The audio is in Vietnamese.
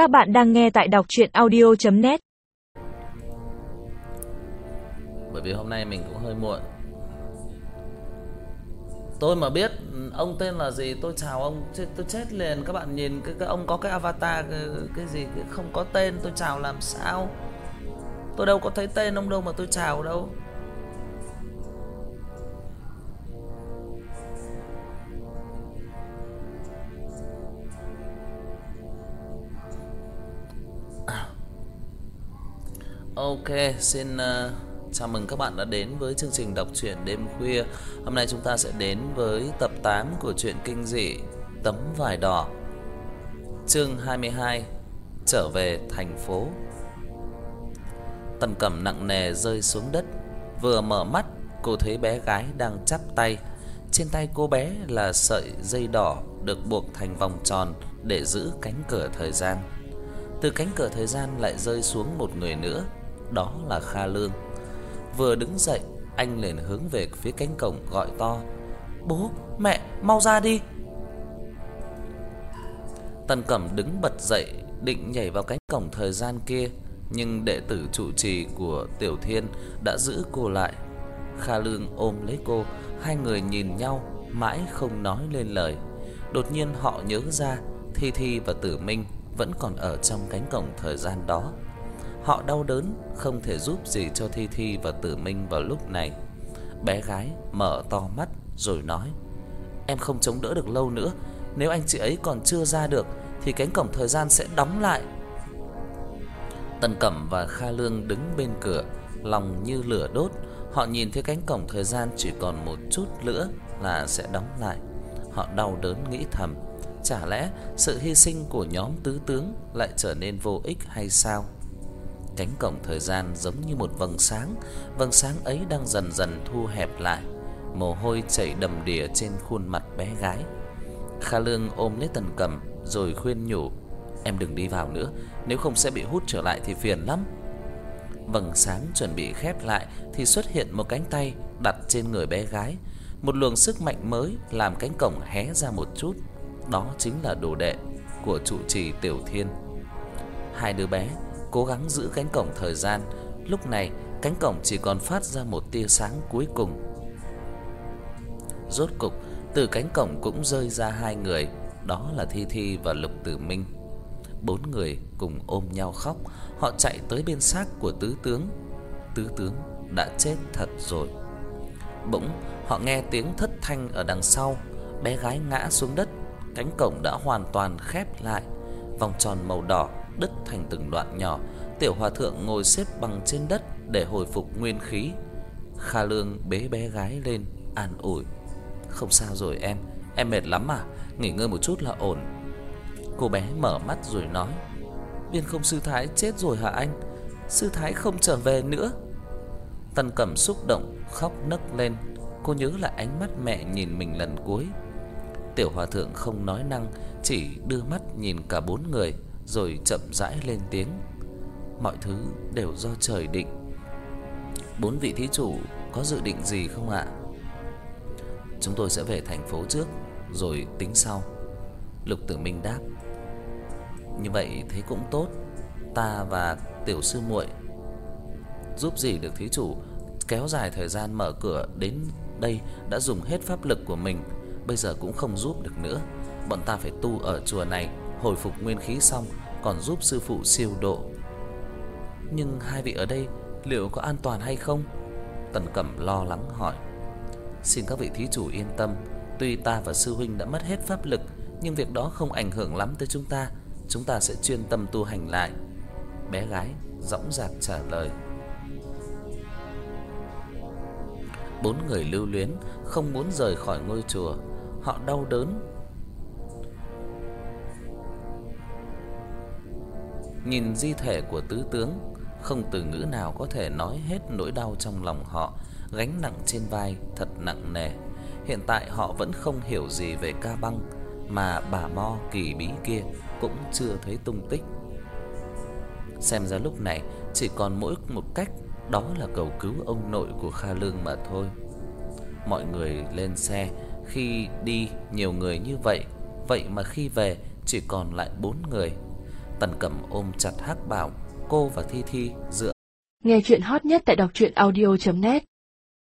Các bạn đang nghe tại đọc chuyện audio.net Bởi vì hôm nay mình cũng hơi muộn. Tôi mà biết ông tên là gì tôi chào ông chết tôi chết liền. Các bạn nhìn cái, cái ông có cái avatar cái, cái gì cái không có tên tôi chào làm sao? Tôi đâu có thấy tên ông đâu mà tôi chào đâu. Ok, xin uh, chào mừng các bạn đã đến với chương trình đọc truyện đêm khuya. Hôm nay chúng ta sẽ đến với tập 8 của truyện kinh dị Tấm vải đỏ. Chương 22: Trở về thành phố. Tần Cẩm nặng nề rơi xuống đất, vừa mở mắt, cô thấy bé gái đang chắp tay. Trên tay cô bé là sợi dây đỏ được buộc thành vòng tròn để giữ cánh cửa thời gian. Từ cánh cửa thời gian lại rơi xuống một người nữa đó là Kha Lương. Vừa đứng dậy, anh liền hướng về phía cánh cổng gọi to: "Bố, mẹ, mau ra đi." Tần Cẩm đứng bật dậy, định nhảy vào cánh cổng thời gian kia, nhưng đệ tử trụ trì của Tiểu Thiên đã giữ cô lại. Kha Lương ôm lấy cô, hai người nhìn nhau mãi không nói lên lời. Đột nhiên họ nhớ ra Thi Thi và Tử Minh vẫn còn ở trong cánh cổng thời gian đó. Họ đau đớn không thể giúp gì cho Thi Thi và Tử Minh vào lúc này. Bé gái mở to mắt rồi nói: "Em không chống đỡ được lâu nữa, nếu anh chị ấy còn chưa ra được thì cánh cổng thời gian sẽ đóng lại." Tần Cẩm và Kha Lương đứng bên cửa, lòng như lửa đốt, họ nhìn thấy cánh cổng thời gian chỉ còn một chút nữa là sẽ đóng lại. Họ đau đớn nghĩ thầm, chả lẽ sự hy sinh của nhóm tứ tướng lại trở nên vô ích hay sao? Cánh cổng thời gian giống như một vầng sáng, vầng sáng ấy đang dần dần thu hẹp lại, mồ hôi chảy đầm đìa trên khuôn mặt bé gái. Kha Lương ôm lấy Tần Cẩm rồi khuyên nhủ, "Em đừng đi vào nữa, nếu không sẽ bị hút trở lại thì phiền lắm." Vầng sáng chuẩn bị khép lại thì xuất hiện một cánh tay đặt trên người bé gái, một luồng sức mạnh mới làm cánh cổng hé ra một chút. Đó chính là đồ đệ của trụ trì Tiểu Thiên. Hai đứa bé cố gắng giữ cánh cổng thời gian. Lúc này, cánh cổng chỉ còn phát ra một tia sáng cuối cùng. Rốt cục, từ cánh cổng cũng rơi ra hai người, đó là Thi Thi và Lục Tử Minh. Bốn người cùng ôm nhau khóc, họ chạy tới bên xác của tứ tướng. Tứ tướng đã chết thật rồi. Bỗng họ nghe tiếng thất thanh ở đằng sau, bé gái ngã xuống đất, cánh cổng đã hoàn toàn khép lại, vòng tròn màu đỏ đứt thành từng đoạn nhỏ. Tiểu hòa thượng ngồi xếp bằng trên đất để hồi phục nguyên khí. Kha Lương bế bé gái lên an ủi. "Không sao rồi em, em mệt lắm à? Nghỉ ngơi một chút là ổn." Cô bé mở mắt rồi nói: "Viên Không sư thái chết rồi hả anh? Sư thái không trở về nữa." Tần Cẩm xúc động khóc nấc lên, cô nhớ lại ánh mắt mẹ nhìn mình lần cuối. Tiểu hòa thượng không nói năng, chỉ đưa mắt nhìn cả bốn người rồi chậm rãi lên tiếng. Mọi thứ đều do trời định. Bốn vị thí chủ có dự định gì không ạ? Chúng tôi sẽ về thành phố trước rồi tính sau. Lục Tử Minh đáp. Như vậy thấy cũng tốt, ta và tiểu sư muội giúp gì được thí chủ kéo dài thời gian mở cửa đến đây đã dùng hết pháp lực của mình, bây giờ cũng không giúp được nữa. Bọn ta phải tu ở chùa này hồi phục nguyên khí xong còn giúp sư phụ siêu độ. Nhưng hai vị ở đây liệu có an toàn hay không? Tần Cẩm lo lắng hỏi. Xin các vị thí chủ yên tâm, tuy ta và sư huynh đã mất hết pháp lực, nhưng việc đó không ảnh hưởng lắm tới chúng ta, chúng ta sẽ chuyên tâm tu hành lại." Bé gái dõng dạc trả lời. Bốn người lưu luyến không muốn rời khỏi ngôi chùa, họ đau đớn Nhìn di thể của tứ tướng, không từ ngữ nào có thể nói hết nỗi đau trong lòng họ, gánh nặng trên vai thật nặng nề. Hiện tại họ vẫn không hiểu gì về ca băng, mà bà Mo kỳ bí kia cũng chưa thấy tung tích. Xem ra lúc này chỉ còn mỗi một cách, đó là cầu cứu ông nội của Kha Lương mà thôi. Mọi người lên xe, khi đi nhiều người như vậy, vậy mà khi về chỉ còn lại bốn người. Tần Cẩm ôm chặt Hắc Bảo, cô và Thi Thi dựa Nghe truyện hot nhất tại doctruyenaudio.net